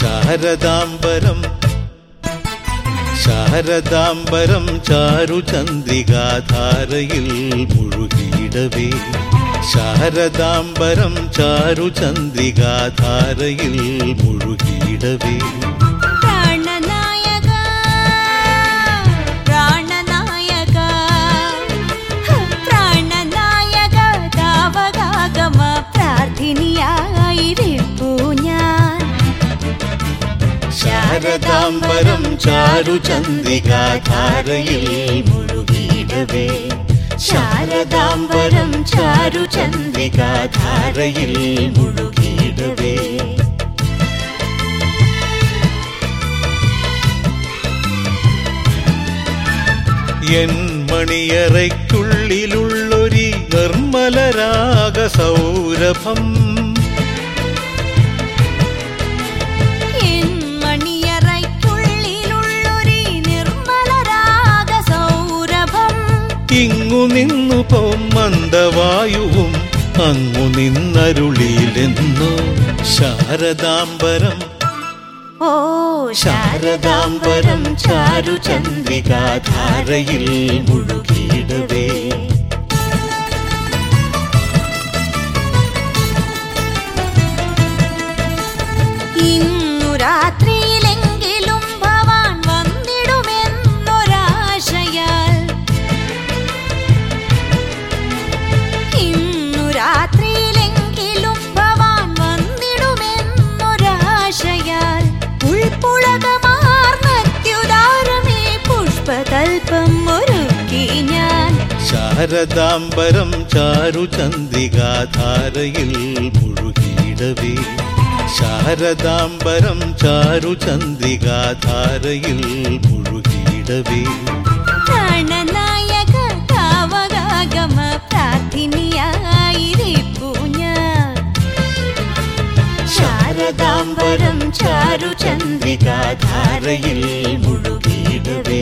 ശാരദാംബരം ശാരദാംബരം ചാരുചന്ദ്രികാധാരയിൽ മുഴുകിയിടവേ ശാരദാംബരം ചാരുചന്ദ്രികാധാരയിൽ മുഴുകിയിടവേ ശാരദാംബരം ചാരുചന്ദ്രികാധാരയിൽ മുഴുകിയിടവേ ശാരദാംബരം ചാരുചന്ദ്രികാധാരയിൽ മുഴുകിയിടവേ എൻ മണിയറയ്ക്കുള്ളിലുള്ളൊരി നിർമ്മലരാഗ സൗരഭം നിന്നു പൊമ്മന്തവായുവും മന്ദവായുവും അങ്ങു നിന്നരുളിയിലെന്നോ ശാരദാംബരം. ഓ ശാരദാംബരം ചാരുചന്ദ്രികാധാരയിൽ മുഴുകിയിടവേ. ഇന്നു രാത്രിയിലെങ്കിലും പുഷ്പകൽപ്പം ഒരുക്കി ഞാൻ. ശാരദാംബരം ചാരുചന്ദ്രികാധാരയിൽ മുഴുകിയിടവേ. ശാരദാംബരം ചാരുചന്ദ്രികാധാരയിൽ മുഴുകിയിടവേ. പ്രാണനായക താവകാഗമ പ്രാർത്ഥിനിയായിരിപ്പൂ ഞാൻ. ശാരദാംബരം ചാരുചന്ദ്രികാധാരയിൽ മുഴുകിയിടവേ.